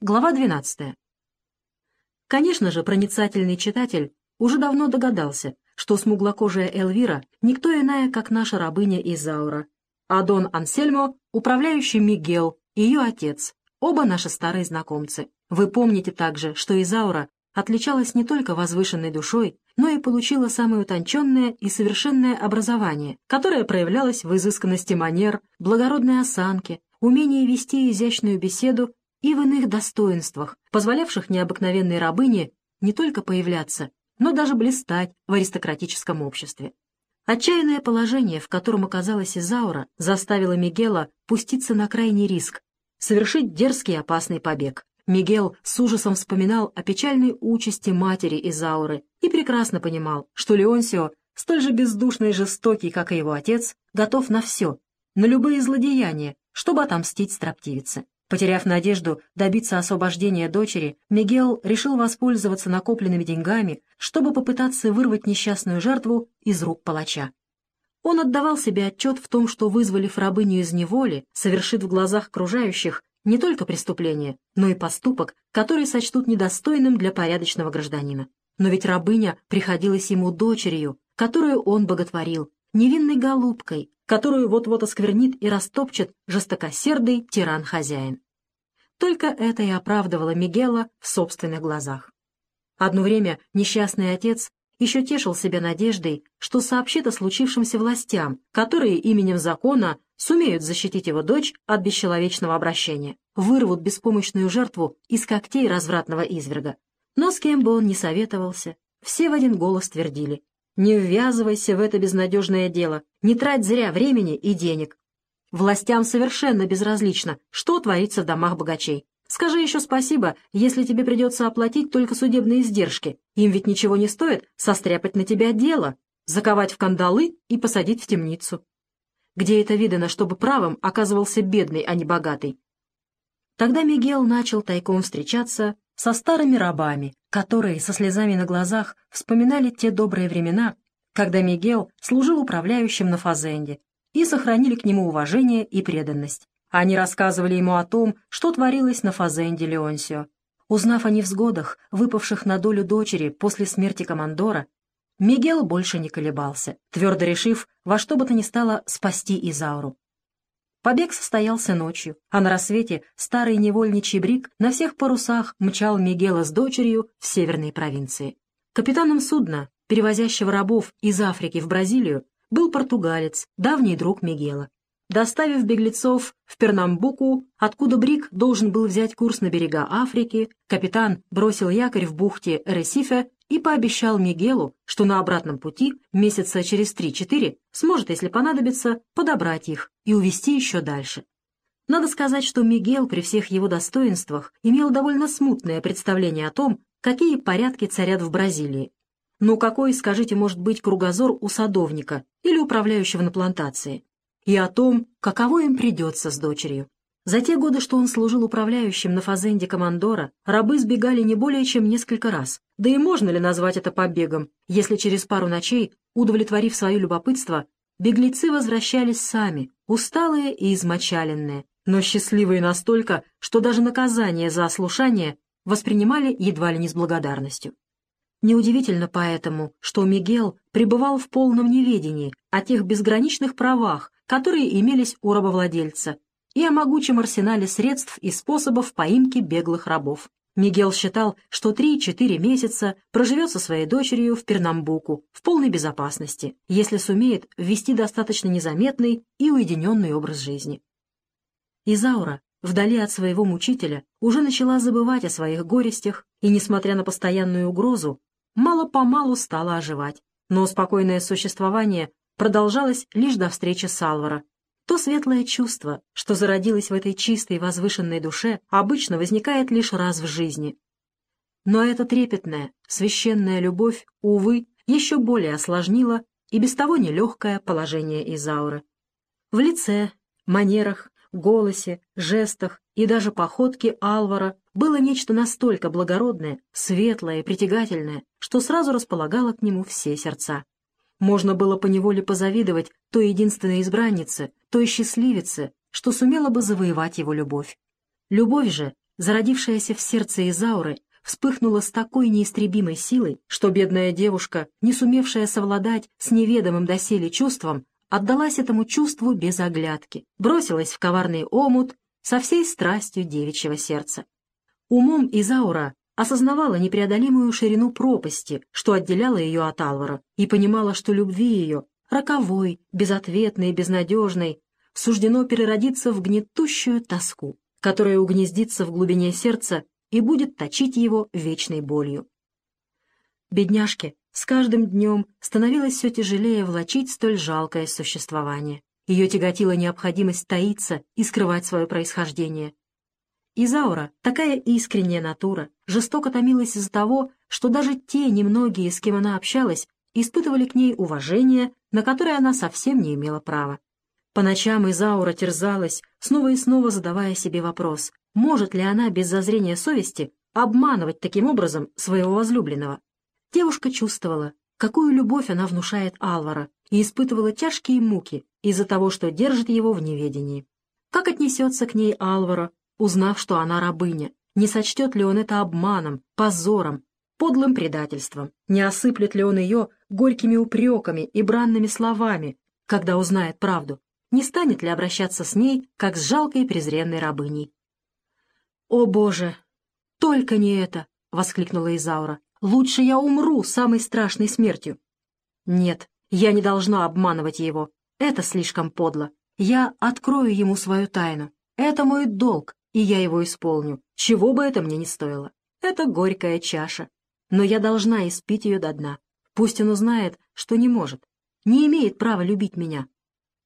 Глава 12. Конечно же, проницательный читатель уже давно догадался, что смуглокожая Эльвира никто иная, как наша рабыня Изаура, а Дон Ансельмо — управляющий Мигел, ее отец, оба наши старые знакомцы. Вы помните также, что Изаура отличалась не только возвышенной душой, но и получила самое утонченное и совершенное образование, которое проявлялось в изысканности манер, благородной осанке, умении вести изящную беседу и в иных достоинствах, позволявших необыкновенной рабыне не только появляться, но даже блистать в аристократическом обществе. Отчаянное положение, в котором оказалась Изаура, заставило Мигела пуститься на крайний риск, совершить дерзкий и опасный побег. Мигел с ужасом вспоминал о печальной участи матери Изауры и прекрасно понимал, что Леонсио, столь же бездушный и жестокий, как и его отец, готов на все, на любые злодеяния, чтобы отомстить строптивице. Потеряв надежду добиться освобождения дочери, Мигел решил воспользоваться накопленными деньгами, чтобы попытаться вырвать несчастную жертву из рук палача. Он отдавал себе отчет в том, что, вызволив рабыню из неволи, совершит в глазах окружающих не только преступление, но и поступок, который сочтут недостойным для порядочного гражданина. Но ведь рабыня приходилась ему дочерью, которую он боготворил, невинной голубкой, которую вот-вот осквернит и растопчет жестокосердый тиран-хозяин. Только это и оправдывало Мигела в собственных глазах. Одно время несчастный отец еще тешил себя надеждой, что сообщит о случившемся властям, которые именем закона сумеют защитить его дочь от бесчеловечного обращения, вырвут беспомощную жертву из когтей развратного изверга. Но с кем бы он ни советовался, все в один голос твердили не ввязывайся в это безнадежное дело, не трать зря времени и денег. Властям совершенно безразлично, что творится в домах богачей. Скажи еще спасибо, если тебе придется оплатить только судебные издержки. Им ведь ничего не стоит состряпать на тебя дело, заковать в кандалы и посадить в темницу. Где это видано, чтобы правым оказывался бедный, а не богатый? Тогда Мигел начал тайком встречаться со старыми рабами, которые со слезами на глазах вспоминали те добрые времена, когда Мигел служил управляющим на Фазенде, и сохранили к нему уважение и преданность. Они рассказывали ему о том, что творилось на Фазенде Леонсио. Узнав о невзгодах, выпавших на долю дочери после смерти командора, Мигел больше не колебался, твердо решив во что бы то ни стало спасти Изауру. Побег состоялся ночью, а на рассвете старый невольничий брик на всех парусах мчал Мигела с дочерью в северные провинции. Капитаном судна, перевозящего рабов из Африки в Бразилию, был португалец, давний друг Мигела. Доставив беглецов в Пернамбуку, откуда Брик должен был взять курс на берега Африки, капитан бросил якорь в бухте Ресифе и пообещал Мигелу, что на обратном пути, месяца через три-четыре, сможет, если понадобится, подобрать их и увезти еще дальше. Надо сказать, что Мигел при всех его достоинствах имел довольно смутное представление о том, какие порядки царят в Бразилии. Но какой, скажите, может быть кругозор у садовника или управляющего на плантации? И о том, каково им придется с дочерью. За те годы, что он служил управляющим на фазенде командора, рабы сбегали не более чем несколько раз. Да и можно ли назвать это побегом, если через пару ночей, удовлетворив свое любопытство, беглецы возвращались сами, усталые и измочаленные, но счастливые настолько, что даже наказание за ослушание воспринимали едва ли не с благодарностью. Неудивительно поэтому, что Мигел пребывал в полном неведении о тех безграничных правах, которые имелись у рабовладельца, и о могучем арсенале средств и способов поимки беглых рабов. Мигел считал, что 3-4 месяца проживет со своей дочерью в Пернамбуку в полной безопасности, если сумеет ввести достаточно незаметный и уединенный образ жизни. Изаура, вдали от своего мучителя, уже начала забывать о своих горестях и, несмотря на постоянную угрозу, мало-помалу стала оживать. Но спокойное существование продолжалось лишь до встречи с то светлое чувство, что зародилось в этой чистой возвышенной душе, обычно возникает лишь раз в жизни. Но эта трепетная, священная любовь, увы, еще более осложнила и без того нелегкое положение Изауры. В лице, манерах, голосе, жестах и даже походке Алвара было нечто настолько благородное, светлое и притягательное, что сразу располагало к нему все сердца. Можно было поневоле позавидовать той единственной избраннице, той счастливице, что сумела бы завоевать его любовь. Любовь же, зародившаяся в сердце Изауры, вспыхнула с такой неистребимой силой, что бедная девушка, не сумевшая совладать с неведомым доселе чувством, отдалась этому чувству без оглядки, бросилась в коварный омут со всей страстью девичьего сердца. Умом Изаура осознавала непреодолимую ширину пропасти, что отделяла ее от Алвара, и понимала, что любви ее, роковой, безответной и безнадежной, суждено переродиться в гнетущую тоску, которая угнездится в глубине сердца и будет точить его вечной болью. Бедняжке с каждым днем становилось все тяжелее влачить столь жалкое существование. Ее тяготила необходимость таиться и скрывать свое происхождение. Изаура, такая искренняя натура, жестоко томилась из-за того, что даже те немногие, с кем она общалась, испытывали к ней уважение, на которое она совсем не имела права. По ночам Изаура терзалась, снова и снова задавая себе вопрос, может ли она без зазрения совести обманывать таким образом своего возлюбленного. Девушка чувствовала, какую любовь она внушает Алвара, и испытывала тяжкие муки из-за того, что держит его в неведении. Как отнесется к ней Алвара, узнав, что она рабыня? Не сочтет ли он это обманом, позором, подлым предательством? Не осыплет ли он ее горькими упреками и бранными словами, когда узнает правду? Не станет ли обращаться с ней, как с жалкой презренной рабыней? «О, Боже! Только не это!» — воскликнула Изаура. Лучше я умру самой страшной смертью. Нет, я не должна обманывать его. Это слишком подло. Я открою ему свою тайну. Это мой долг, и я его исполню, чего бы это мне ни стоило. Это горькая чаша. Но я должна испить ее до дна. Пусть он узнает, что не может, не имеет права любить меня.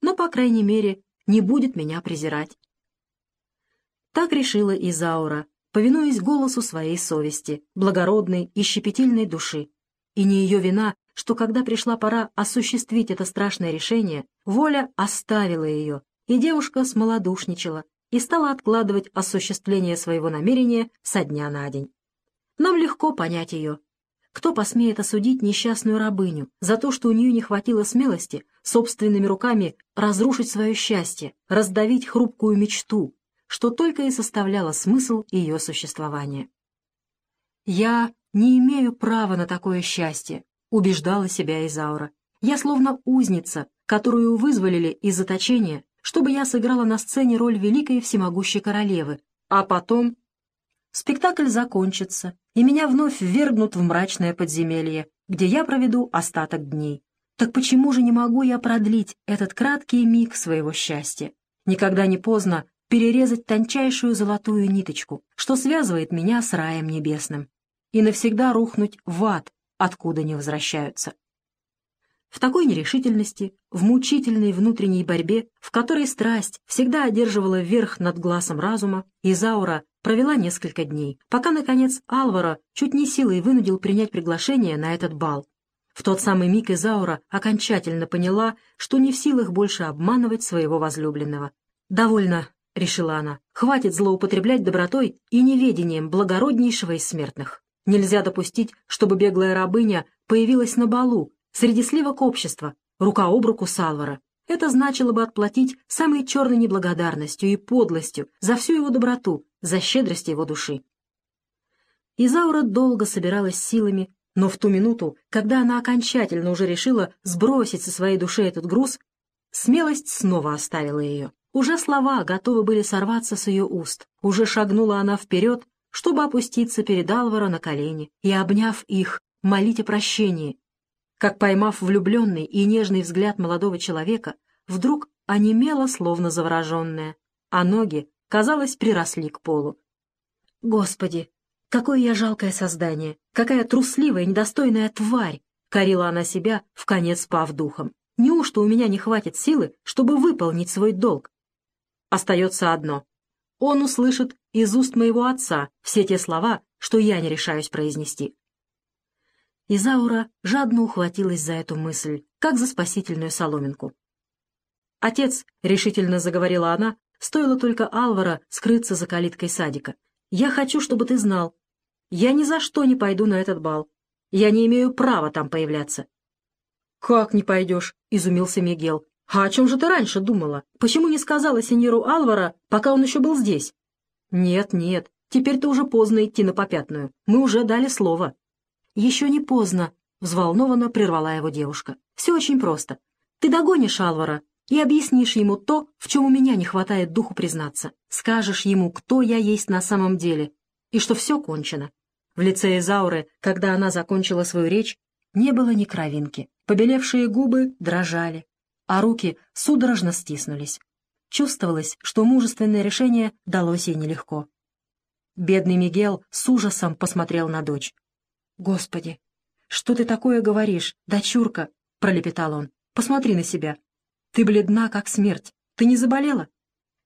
Но, по крайней мере, не будет меня презирать. Так решила Изаура, повинуясь голосу своей совести, благородной и щепетильной души. И не ее вина, что когда пришла пора осуществить это страшное решение, воля оставила ее, и девушка смолодушничала и стала откладывать осуществление своего намерения со дня на день. Нам легко понять ее. Кто посмеет осудить несчастную рабыню за то, что у нее не хватило смелости собственными руками разрушить свое счастье, раздавить хрупкую мечту, что только и составляло смысл ее существования. «Я не имею права на такое счастье», — убеждала себя Изаура. «Я словно узница, которую вызволили из заточения, чтобы я сыграла на сцене роль великой всемогущей королевы, а потом спектакль закончится, и меня вновь ввергнут в мрачное подземелье, где я проведу остаток дней. Так почему же не могу я продлить этот краткий миг своего счастья? Никогда не поздно перерезать тончайшую золотую ниточку, что связывает меня с раем небесным, и навсегда рухнуть в ад, откуда не возвращаются. В такой нерешительности, в мучительной внутренней борьбе, в которой страсть всегда одерживала верх над глазом разума, Изаура провела несколько дней, пока, наконец, Алвара чуть не силой вынудил принять приглашение на этот бал. В тот самый миг Изаура окончательно поняла, что не в силах больше обманывать своего возлюбленного. «Довольно — решила она, — «хватит злоупотреблять добротой и неведением благороднейшего из смертных. Нельзя допустить, чтобы беглая рабыня появилась на балу, среди сливок общества, рука об руку с Алвара. Это значило бы отплатить самой черной неблагодарностью и подлостью за всю его доброту, за щедрость его души. Изаура долго собиралась силами, но в ту минуту, когда она окончательно уже решила сбросить со своей души этот груз, смелость снова оставила ее. Уже слова готовы были сорваться с ее уст. Уже шагнула она вперед, чтобы опуститься перед Алваро на колени и, обняв их, молить о прощении. Как поймав влюбленный и нежный взгляд молодого человека, вдруг онемела, словно завороженная, а ноги, казалось, приросли к полу. «Господи, какое я жалкое создание! Какая трусливая, недостойная тварь!» — корила она себя, в конец пав духом. «Неужто у меня не хватит силы, чтобы выполнить свой долг?» Остается одно. Он услышит из уст моего отца все те слова, что я не решаюсь произнести. Изаура жадно ухватилась за эту мысль, как за спасительную соломинку. «Отец», — решительно заговорила она, стоило только Алвара скрыться за калиткой садика, — «я хочу, чтобы ты знал. Я ни за что не пойду на этот бал. Я не имею права там появляться». «Как не пойдешь?» — изумился Мигел. «А о чем же ты раньше думала? Почему не сказала сеньору Алвара, пока он еще был здесь?» «Нет, нет, Теперь-то уже поздно идти на попятную. Мы уже дали слово». «Еще не поздно», — взволнованно прервала его девушка. «Все очень просто. Ты догонишь Алвара и объяснишь ему то, в чем у меня не хватает духу признаться. Скажешь ему, кто я есть на самом деле, и что все кончено». В лице Изауры, когда она закончила свою речь, не было ни кровинки. Побелевшие губы дрожали, а руки судорожно стиснулись. Чувствовалось, что мужественное решение далось ей нелегко. Бедный Мигел с ужасом посмотрел на дочь. «Господи, что ты такое говоришь, дочурка?» — пролепетал он. «Посмотри на себя. Ты бледна, как смерть. Ты не заболела?»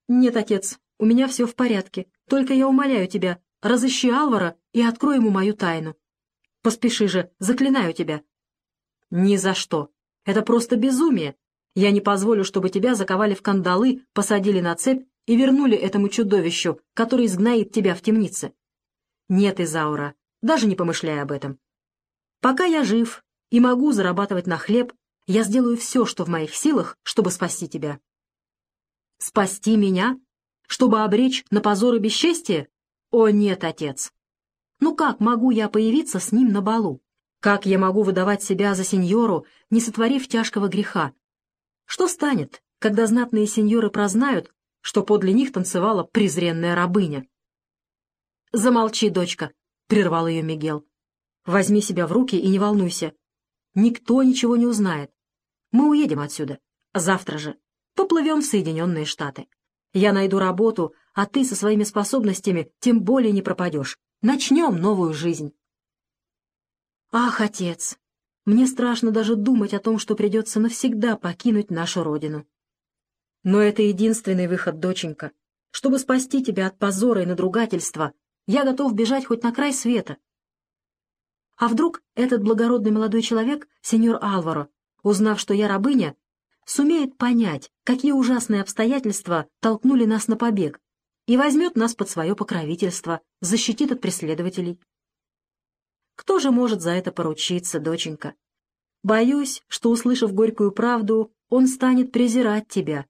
«Нет, отец, у меня все в порядке. Только я умоляю тебя, разыщи Алвара и открой ему мою тайну. Поспеши же, заклинаю тебя». «Ни за что. Это просто безумие. Я не позволю, чтобы тебя заковали в кандалы, посадили на цепь и вернули этому чудовищу, который изгнает тебя в темнице. Нет, Изаура, даже не помышляй об этом. Пока я жив и могу зарабатывать на хлеб, я сделаю все, что в моих силах, чтобы спасти тебя. Спасти меня? Чтобы обречь на позор и бесчестие? О, нет, отец. Ну как могу я появиться с ним на балу? Как я могу выдавать себя за сеньору, не сотворив тяжкого греха? Что станет, когда знатные сеньоры прознают, что подле них танцевала презренная рабыня. «Замолчи, дочка», — прервал ее Мигел. «Возьми себя в руки и не волнуйся. Никто ничего не узнает. Мы уедем отсюда. Завтра же. Поплывем в Соединенные Штаты. Я найду работу, а ты со своими способностями тем более не пропадешь. Начнем новую жизнь». «Ах, отец, мне страшно даже думать о том, что придется навсегда покинуть нашу родину. Но это единственный выход, доченька. Чтобы спасти тебя от позора и надругательства, я готов бежать хоть на край света. А вдруг этот благородный молодой человек, сеньор Алваро, узнав, что я рабыня, сумеет понять, какие ужасные обстоятельства толкнули нас на побег, и возьмет нас под свое покровительство, защитит от преследователей. Кто же может за это поручиться, доченька? Боюсь, что, услышав горькую правду, он станет презирать тебя,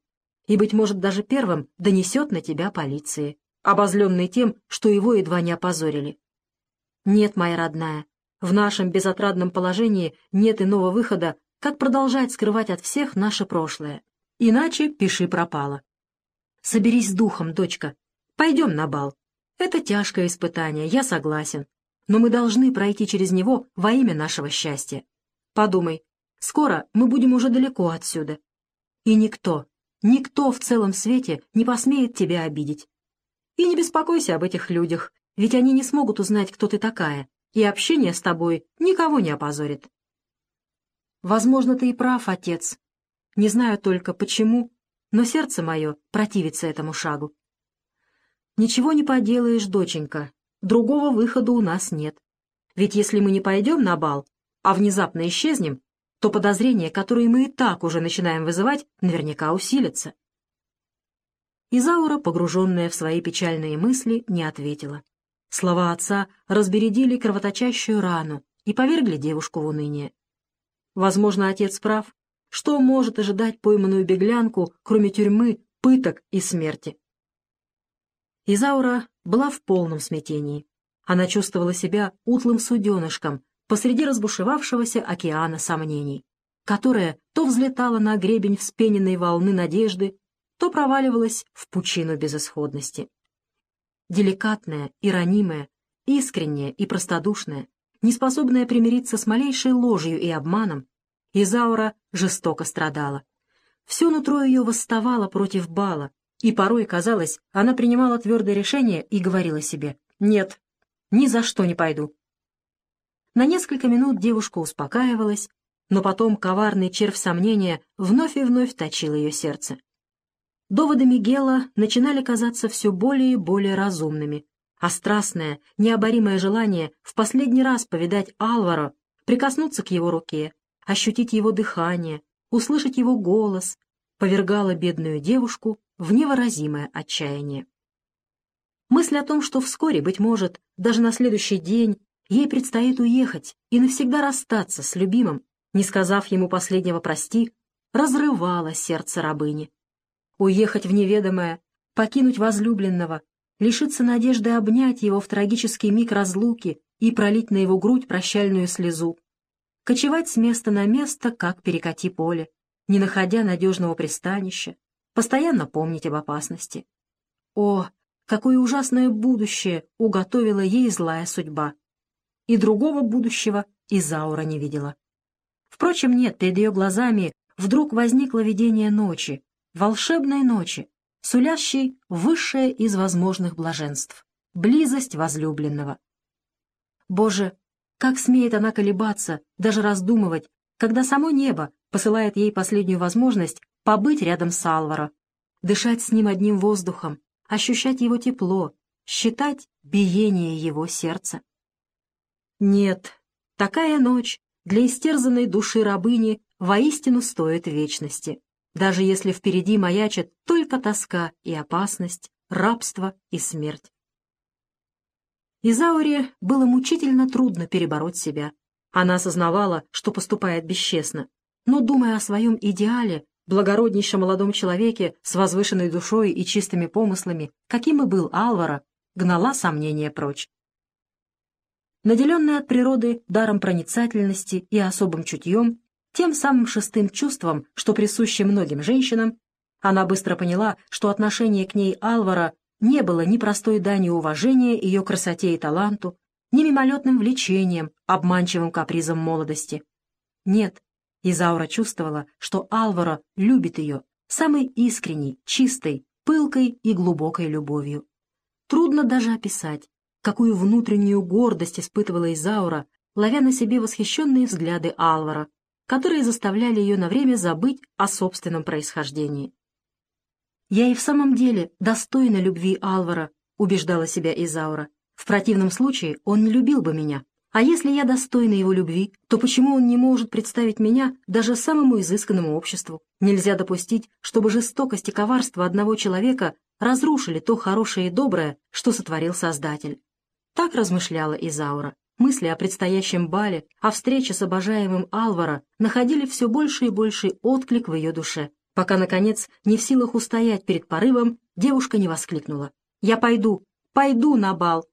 и, быть может, даже первым донесет на тебя полиции, обозленный тем, что его едва не опозорили. Нет, моя родная, в нашем безотрадном положении нет иного выхода, как продолжать скрывать от всех наше прошлое. Иначе пиши пропало. Соберись с духом, дочка. Пойдем на бал. Это тяжкое испытание, я согласен. Но мы должны пройти через него во имя нашего счастья. Подумай, скоро мы будем уже далеко отсюда. И никто, Никто в целом свете не посмеет тебя обидеть. И не беспокойся об этих людях, ведь они не смогут узнать, кто ты такая, и общение с тобой никого не опозорит. Возможно, ты и прав, отец. Не знаю только, почему, но сердце мое противится этому шагу. Ничего не поделаешь, доченька, другого выхода у нас нет. Ведь если мы не пойдем на бал, а внезапно исчезнем, то подозрения, которые мы и так уже начинаем вызывать, наверняка усилятся. Изаура, погруженная в свои печальные мысли, не ответила. Слова отца разбередили кровоточащую рану и повергли девушку в уныние. Возможно, отец прав. Что может ожидать пойманную беглянку, кроме тюрьмы, пыток и смерти? Изаура была в полном смятении. Она чувствовала себя утлым суденышком, посреди разбушевавшегося океана сомнений, которая то взлетала на гребень вспененной волны надежды, то проваливалась в пучину безысходности. Деликатная и ранимая, искренняя и простодушная, неспособная примириться с малейшей ложью и обманом, Изаура жестоко страдала. Все нутро ее восставало против бала, и порой, казалось, она принимала твердое решение и говорила себе «Нет, ни за что не пойду, на несколько минут девушка успокаивалась, но потом коварный червь сомнения вновь и вновь точил ее сердце. Доводы Мигела начинали казаться все более и более разумными, а страстное, необоримое желание в последний раз повидать Алваро, прикоснуться к его руке, ощутить его дыхание, услышать его голос, повергало бедную девушку в невыразимое отчаяние. Мысль о том, что вскоре, быть может, даже на следующий день Ей предстоит уехать и навсегда расстаться с любимым, не сказав ему последнего «прости», разрывала сердце рабыни. Уехать в неведомое, покинуть возлюбленного, лишиться надежды обнять его в трагический миг разлуки и пролить на его грудь прощальную слезу, кочевать с места на место, как перекати поле, не находя надежного пристанища, постоянно помнить об опасности. О, какое ужасное будущее уготовила ей злая судьба! И другого будущего Изаура не видела. Впрочем, нет, перед ее глазами вдруг возникло видение ночи, волшебной ночи, сулящей высшее из возможных блаженств — близость возлюбленного. Боже, как смеет она колебаться, даже раздумывать, когда само небо посылает ей последнюю возможность побыть рядом с Алваро, дышать с ним одним воздухом, ощущать его тепло, считать биение его сердца. Нет, такая ночь для истерзанной души рабыни воистину стоит вечности даже если впереди маячит только тоска и опасность, рабство и смерть. Изауре было мучительно трудно перебороть себя. Она осознавала, что поступает бесчестно, но, думая о своем идеале, благороднейшем молодом человеке с возвышенной душой и чистыми помыслами, каким и был Алвара, гнала сомнения прочь. Наделенная от природы даром проницательности и особым чутьем, тем самым шестым чувством, что присуще многим женщинам, она быстро поняла, что отношение к ней Алвара не было ни простой данью уважения ее красоте и таланту, ни мимолетным влечением, обманчивым капризом молодости. Нет, Изаура чувствовала, что Алвара любит ее самой искренней, чистой, пылкой и глубокой любовью. Трудно даже описать, какую внутреннюю гордость испытывала Изаура, ловя на себе восхищенные взгляды Алвара, которые заставляли ее на время забыть о собственном происхождении. «Я и в самом деле достойна любви Алвара», — убеждала себя Изаура. «В противном случае он не любил бы меня. А если я достойна его любви, то почему он не может представить меня даже самому изысканному обществу? Нельзя допустить, чтобы жестокость и коварство одного человека разрушили то хорошее и доброе, что сотворил Создатель». Так размышляла Изаура. Мысли о предстоящем бале, о встрече с обожаемым Алвара находили все больше и больший отклик в ее душе, пока, наконец, не в силах устоять перед порывом, девушка не воскликнула. «Я пойду, пойду на бал!»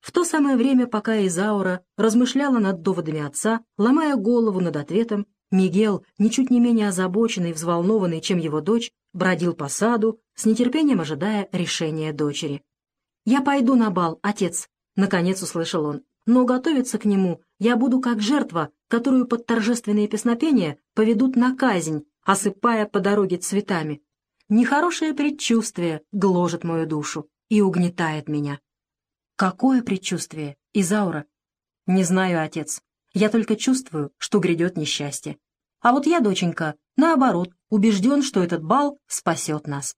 В то самое время, пока Изаура размышляла над доводами отца, ломая голову над ответом, Мигел, ничуть не менее озабоченный и взволнованный, чем его дочь, бродил по саду, с нетерпением ожидая решения дочери. «Я пойду на бал, отец!» — наконец услышал он но готовиться к нему я буду как жертва, которую под торжественные песнопения поведут на казнь, осыпая по дороге цветами. Нехорошее предчувствие гложет мою душу и угнетает меня. Какое предчувствие, Изаура? Не знаю, отец. Я только чувствую, что грядет несчастье. А вот я, доченька, наоборот, убежден, что этот бал спасет нас.